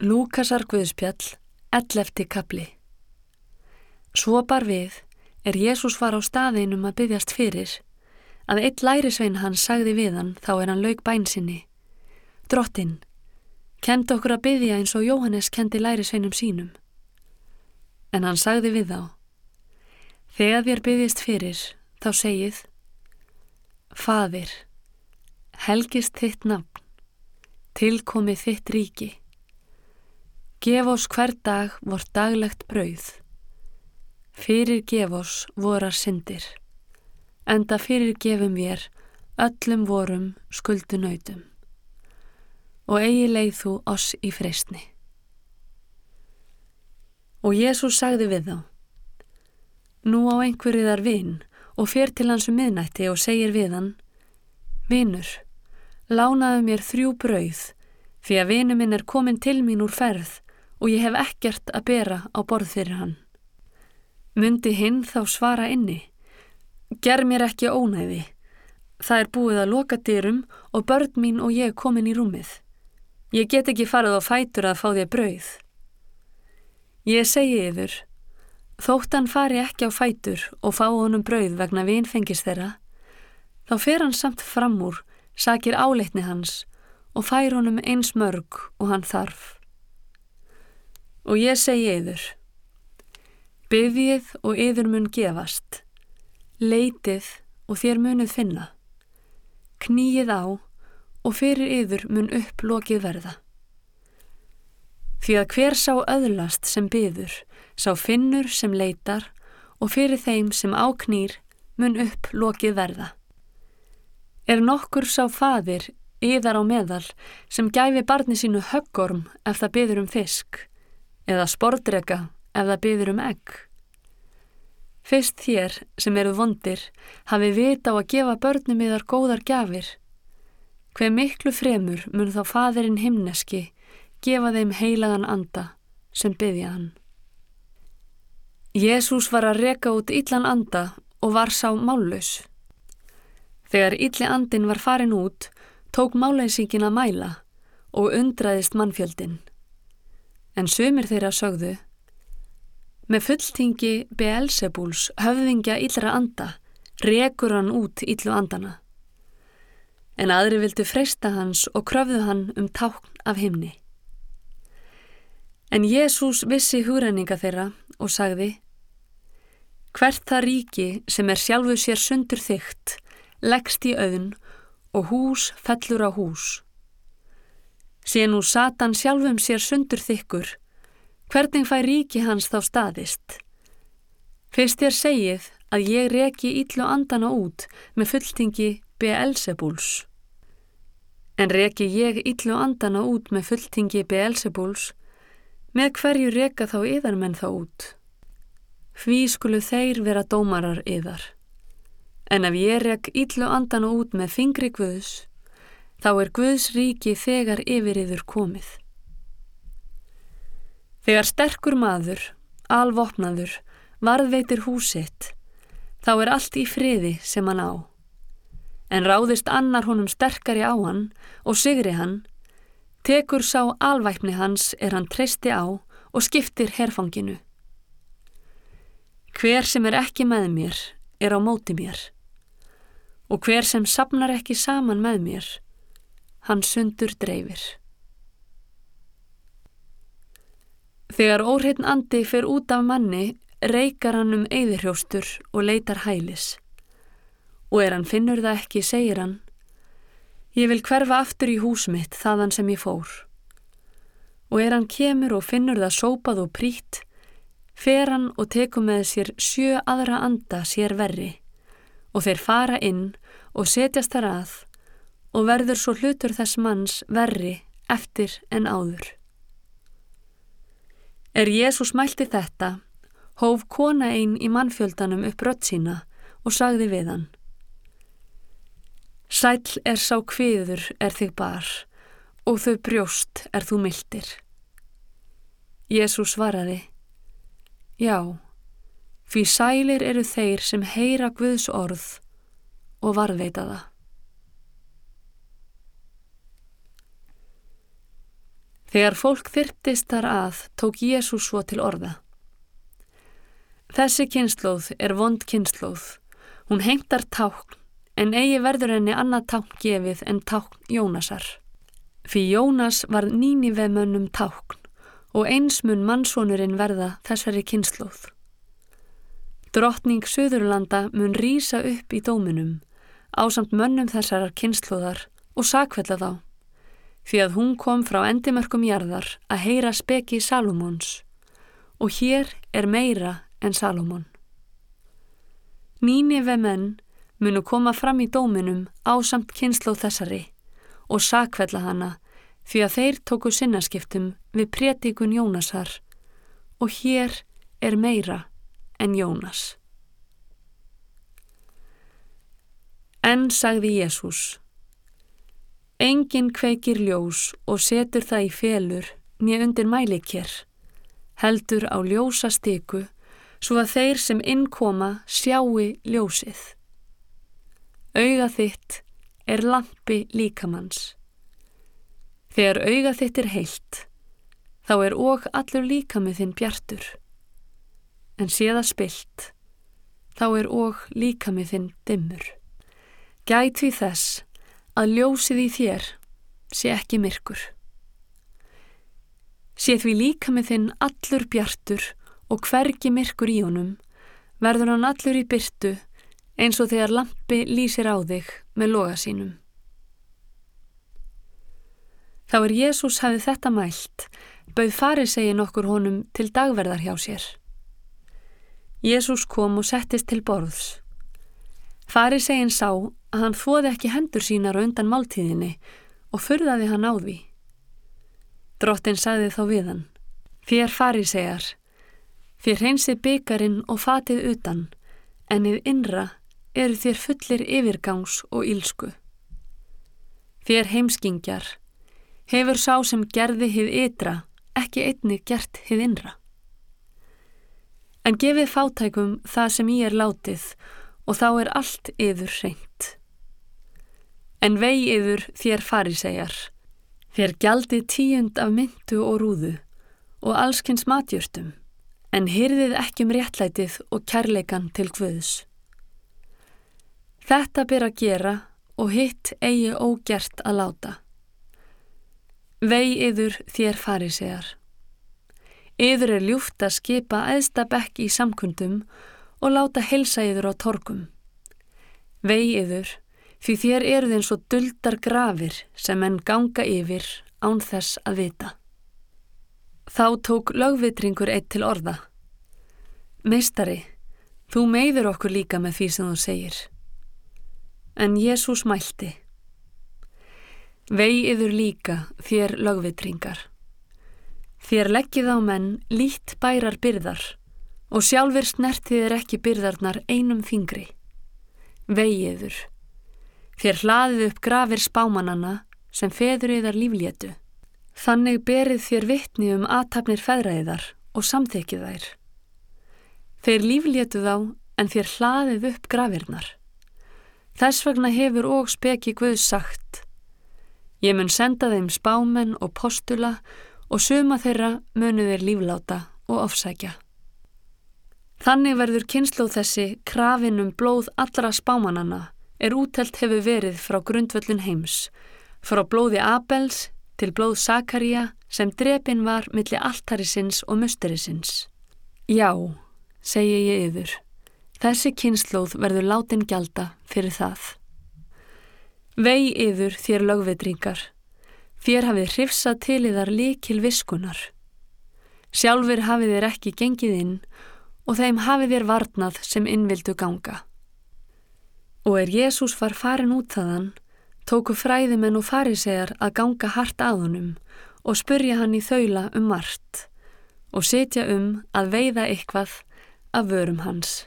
Lúkasar Guðspjall, 11. kapli Svo bar við, er Jésús var á staðinum að byggjast fyrir, að eitt lærisvein hans sagði við hann þá er hann laug bænsinni. Drottin, kend okkur að byggja eins og Jóhannes kendi lærisveinum sínum. En hann sagði við þá, þegar þér byggjast fyrir, þá segið, Fadir, helgist þitt nafn, tilkomið þitt ríki. Gef oss hver dag vort daglegt brauð. Fyrir gef oss vorar syndir. Enda fyrir gefum við öllum vorum skuldunautum. Og eigi leið þú oss í freysni. Og Jésús sagði við þá. Nú á einhverju þar vinn og fer til hans um miðnætti og segir við hann. Vinnur, lánaðu mér þrjú brauð því að vinu minn er komin til mín úr ferð og ég hef ekkert að bera á borð fyrir hann. Mundi hinn þá svara inni. Ger mér ekki ónæði. Það er búið að loka dyrum og börn mín og ég komin í rúmið. Ég get ekki farið á fætur að fá þér brauð. Ég segi yfir, þótt hann fari ekki á fætur og fá honum brauð vegna vinfengis þeirra, þá fer hann samt fram úr, sakir áleitni hans og fær honum eins mörg og hann þarf. Og ég segi yður, byggið og yður mun gefast, leitið og þér munuð finna, knýið á og fyrir yður mun upp lokið verða. Því að hver sá öðlast sem byður, sá finnur sem leitar og fyrir þeim sem áknýr mun upp lokið verða. Er nokkur sá fadir yðar á meðal sem gæfi barni sínu höggorm ef það byður um fisk, eða spordrega ef það byður um egg. Fyrst þér sem eru vondir hafi vita á að gefa börnum yðar góðar gafir. Hver miklu fremur mun þá fadirinn himneski gefa þeim heilagan anda sem byðja hann. Jésús var að reka út illan anda og var sá mállaus. Þegar illi andin var farin út, tók málausíkin að mæla og undraðist mannfjöldin. En sömur þeirra sögðu, með fulltingi Beelzebúls höfðingja illra anda, rekur hann út illu andana. En aðri vildu freysta hans og kröfðu hann um tákn af himni. En Jésús vissi húræninga þeirra og sagði, Hvert það ríki sem er sjálfu sér sundur þygt, leggst í auðn og hús fellur á hús sé nú Satan sjálfum sér sundur þykkur, hvernig fær ríki hans þá staðist? Fyrst þér segið að ég reki ítlu andana út með fulltingi Beelzebúls. En reki ég ítlu andana út með fulltingi Beelzebúls, með hverju reka þá yðarmenn þá út? Hví skulu þeir vera dómarar yðar? En ef ég rek ítlu andana út með fingri guðs, þá er Guðs ríki þegar yfir yfir komið. Þegar sterkur maður, alvopnaður, varðveitir húsitt, þá er allt í friði sem hann á. En ráðist annar honum sterkari á hann og sigri hann, tekur sá alvæpni hans er hann treysti á og skiptir herfanginu. Hver sem er ekki með mér er á móti mér og hver sem sapnar ekki saman með mér hann sundur dreifir. Þegar óhreitn andi fer út af manni, reykar hann um eigðirhjóstur og leitar hælis. Og er hann finnur það ekki, segir hann, ég vil hverfa aftur í hús mitt þaðan sem ég fór. Og er hann kemur og finnur það sópað og prít, fer hann og teku með sér sjö aðra anda sér verri og þeir fara inn og setjast þar að og verður svo hlutur þess manns verri eftir en áður. Er Jésús mælti þetta, hóf kona einn í mannfjöldanum upp rött sína og sagði við hann. Sæl er sá kviður er þig bar og þau brjóst er þú mildir. Jésús svaraði, já, því sælir eru þeir sem heyra Guðs orð og varðveita það. Þegar fólk þyrtist þar að tók Jésús svo til orða. Þessi kynnslóð er vond kynnslóð. Hún heimtar tákn en eigi verður henni annað tákn gefið en tákn Jónasar. Fyrir Jónas var nýni veð mönnum tákn og eins mun mannsónurinn verða þessari kynnslóð. Drottning Suðurlanda mun rýsa upp í dóminum á samt mönnum þessarar kynnslóðar og sakvella þá því að hún kom frá endimörkum jarðar að heyra speki Salomons og hér er meira en Salomon. Nínive menn munu koma fram í dóminum á samt kynnslóð þessari og sakvella hana því að þeir tóku sinnaskiptum við prétikun Jónasar og hér er meira en Jónas. En sagði Jésús, Engin kveikir ljós og setur það í felur nýja undir mælikjær, heldur á ljósa styku svo að þeir sem innkoma sjáu ljósið. Auga þitt er lampi líkamanns. Þegar auga þitt er heilt, þá er óg allur líkamið þinn bjartur. En séða spilt, þá er óg líkamið þinn dimmur. Gæt við þess að ljósið í þér sé ekki myrkur. Sé því líkamið þinn allur bjartur og hvergi myrkur í honum, verður hann allur í byrtu eins og þegar lampi lýsir á þig með loga sínum. Þá er Jésús hafið þetta mælt, bauð farið segin okkur honum til dagverðar hjá sér. Jésús kom og settist til borðs. Farið segin sá að hann þóði ekki hendur sínar undan máltíðinni og fyrðaði hann á því. Drottin sagði þá við hann, þér farið segjar, Þér hreinsið byggarinn og fatið utan, en í innra eru þér fullir yfirgangs og ílsku. Þér heimskingjar, hefur sá sem gerði hið ytra, ekki einnig gert hið innra. En gefið fátækum það sem ég er látið og þá er allt yfir reynd. En vei yfir þér farisegjar, þér gjaldi tíund af myndu og rúðu og allskynns matjörtum en hyrðið ekki um réttlætið og kærleikan til hvöðs. Þetta byr að gera og hitt eigi ógert að láta. Vei yður þér farið segar. Yður er ljúft að skipa eðsta bekk í samkundum og láta helsa yður á torkum. Vei yður því þér eruð eins og duldar grafir sem enn ganga yfir án þess að vita. Þá tók lögvitringur eitt til orða. Meistari, þú meiður okkur líka með því sem þú segir. En Jésús mælti. Veiður líka þér lögvitringar. Þér leggið á menn lít bærar byrðar og sjálfur snertið er ekki byrðarnar einum fingri. Veiður. Þér hlaðið upp grafir spámanana sem feður yðar líflétu. Þannig berið þér vittni um aðtapnir feðræðar og samþekið þær. Þeir líflétu þá en þér hlaðið upp grafirnar. Þess vegna hefur og speki Guð sagt. Ég mun senda þeim spámen og postula og suma þeirra munu þeir lífláta og ofsækja. Þannig verður kynslu þessi krafin um blóð allra spámanana er útelt hefur verið frá grundvöllun heims, frá blóði Abels til blóð Sakaria sem drepin var millir alltarisins og musterisins. Já, segi ég yfir, þessi kynnslóð verður látin gjalda fyrir það. Vei yfir þér lögvedringar, þér hafið hrifsað til yðar líkil viskunar. Sjálfur hafið þér ekki gengið inn og þeim hafið þér varnað sem innvildu ganga. Og er Jésús var farin út þaðan, tóku fræðimenn og farisegar að ganga hart að honum og spurja hann í þaula um margt og setja um að veiða eitthvað af vörum hans.